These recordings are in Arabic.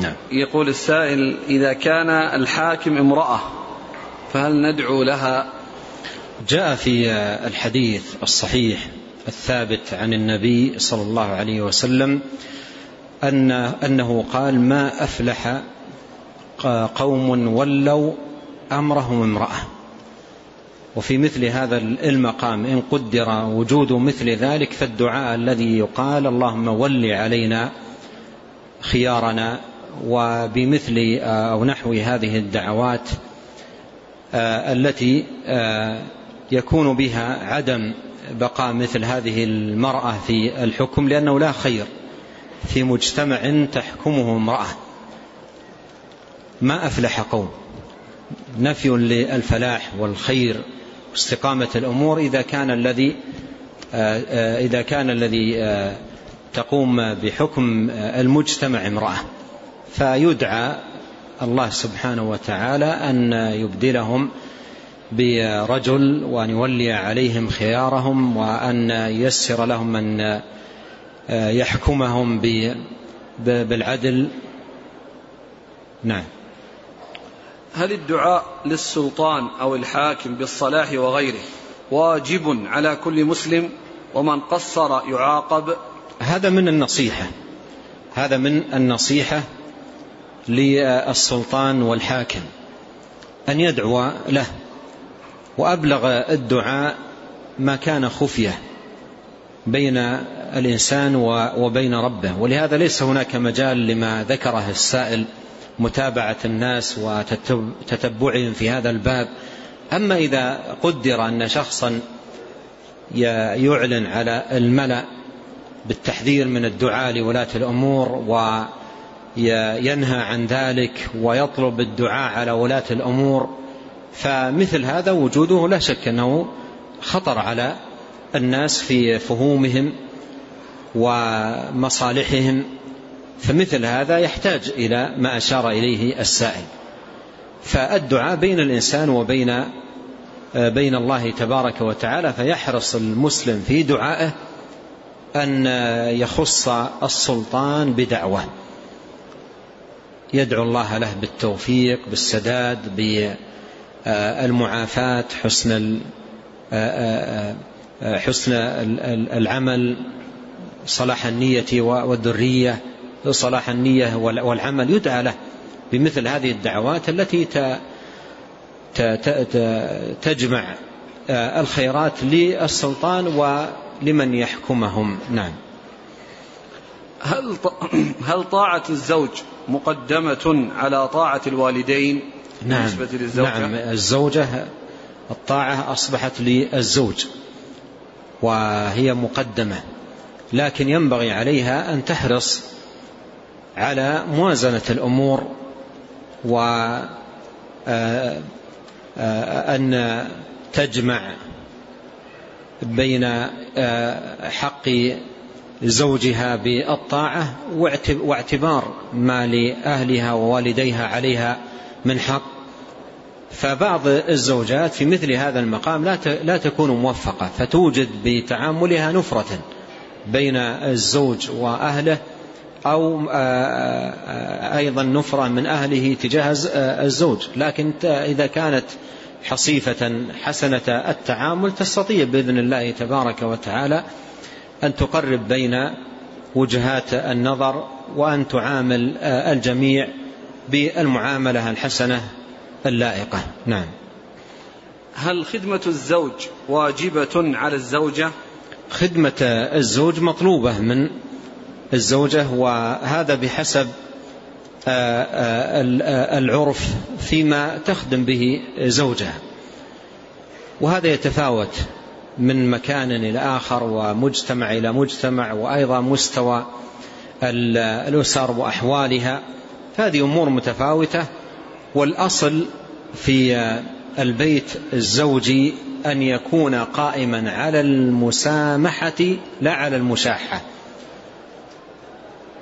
نعم. يقول السائل إذا كان الحاكم امرأة فهل ندعو لها؟ جاء في الحديث الصحيح الثابت عن النبي صلى الله عليه وسلم أن أنه قال ما أفلح قوم ولوا أمرهم امرأة. وفي مثل هذا المقام إن قدر وجود مثل ذلك فالدعاء الذي يقال اللهم ول علينا خيارنا وبمثل أو نحو هذه الدعوات التي يكون بها عدم بقاء مثل هذه المرأة في الحكم لأنه لا خير في مجتمع تحكمه امرأة. ما أفلح قوم. نفي للفلاح والخير واستقامة الأمور إذا كان الذي إذا كان الذي تقوم بحكم المجتمع امرأة. فيدعى الله سبحانه وتعالى أن يبدلهم برجل وأن يولي عليهم خيارهم وأن ييسر لهم أن يحكمهم بالعدل. نعم. هل الدعاء للسلطان أو الحاكم بالصلاح وغيره واجب على كل مسلم ومن قصر يعاقب؟ هذا من النصيحة. هذا من النصيحة للسلطان والحاكم أن يدعو له وأبلغ الدعاء ما كان خفية بين الإنسان وبين ربه. ولهذا ليس هناك مجال لما ذكره السائل متابعة الناس وتتبعهم في هذا الباب. أما إذا قدر أن شخصا يعلن على الملأ بالتحذير من الدعاء لولاة الأمور وينهى عن ذلك ويطلب الدعاء على ولاة الأمور فمثل هذا وجوده لا شك أنه خطر على الناس في فهومهم ومصالحهم فمثل هذا يحتاج إلى ما أشار إليه السائل. فالدعاء بين الإنسان وبين بين الله تبارك وتعالى فيحرص المسلم في دعائه أن يخص السلطان بدعوة. يدعو الله له بالتوفيق بالسداد بالمعافاة حسن حسن العمل صلاح النية والذرية صلاح النية والعمل. يدعى له بمثل هذه الدعوات التي تجمع الخيرات للسلطان ولمن يحكمهم. نعم. هل هل طاعة الزوج مقدمة على طاعة الوالدين نعم بالنسبة للزوجة؟ نعم الزوجة الطاعة أصبحت للزوج وهي مقدمة لكن ينبغي عليها أن تحرص على موازنة الأمور وأن تجمع بين حق زوجها بالطاعة واعتبار ما لأهلها ووالديها عليها من حق. فبعض الزوجات في مثل هذا المقام لا تكون موفقة فتوجد بتعاملها نفرة بين الزوج وأهله أو أيضا نفرة من أهله تجاه الزوج. لكن إذا كانت حصيفة حسنة التعامل تستطيع بإذن الله تبارك وتعالى أن تقرب بين وجهات النظر وأن تعامل الجميع بالمعاملة الحسنة اللائقة. نعم. هل خدمة الزوج واجبة على الزوجة؟ خدمة الزوج مطلوبة من الزوجة وهذا بحسب العرف فيما تخدم به زوجها. وهذا يتفاوت من مكان إلى آخر ومجتمع إلى مجتمع وأيضا مستوى الأسر وأحوالها. فهذه أمور متفاوتة. والأصل في البيت الزوجي أن يكون قائما على المسامحة لا على المشاحة.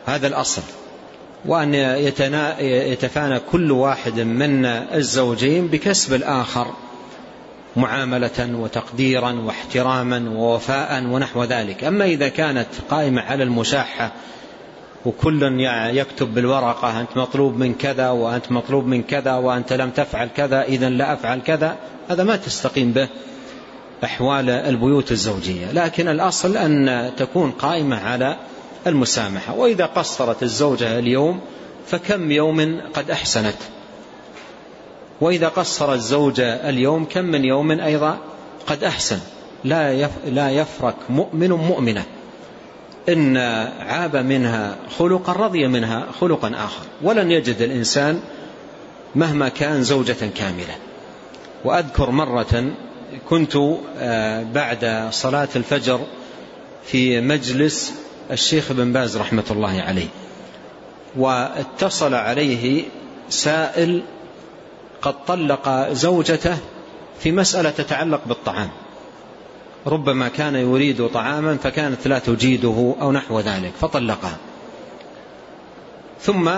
هذا الأصل. وأن يتفانى كل واحد من الزوجين بكسب الآخر. معاملة وتقديرا واحتراما ووفاء ونحو ذلك. أما إذا كانت قائمة على المشاحة وكل يكتب بالورقة أنت مطلوب من كذا وأنت مطلوب من كذا وأنت لم تفعل كذا إذا لا أفعل كذا هذا ما تستقيم به أحوال البيوت الزوجية. لكن الأصل أن تكون قائمة على المسامحة. وإذا قصرت الزوجة اليوم فكم يوم قد أحسنت؟ وإذا قصر الزوجة اليوم كم من يوم أيضا قد أحسن. لا لا يفرك مؤمن مؤمنة. إن عاب منها خلقا رضي منها خلقا آخر. ولن يجد الإنسان مهما كان زوجة كاملة. وأذكر مرة كنت آه، بعد صلاة الفجر في مجلس الشيخ بن باز رحمة الله عليه. واتصل عليه سائل قد طلق زوجته في مسألة تتعلق بالطعام. ربما كان يريد طعاما فكانت لا تجيده أو نحو ذلك فطلقها. ثم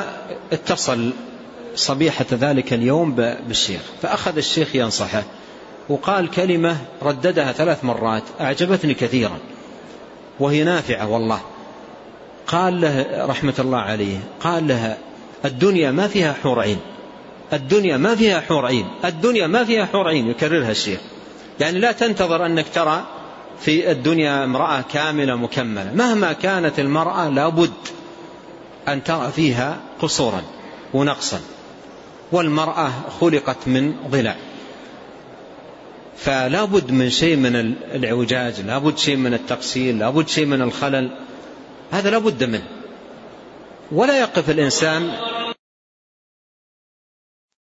اتصل صبيحة ذلك اليوم بالشيخ فأخذ الشيخ ينصحه وقال كلمة رددها ثلاث مرات أعجبتني كثيرا وهي نافعة والله. قال له رحمة الله عليه قال لها الدنيا ما فيها حور عين الدنيا ما فيها حور عين. الدنيا ما فيها حور عين يكررها الشيخ. يعني لا تنتظر أنك ترى في الدنيا امرأة كاملة مكملة. مهما كانت المرأة لابد أن ترى فيها قصورا ونقصا. والمرأة خلقت من ضلع. فلا بد من شيء من العوجاج لا بد شيء من التقصير لا بد شيء من الخلل. هذا لا بد منه. ولا يقف الإنسان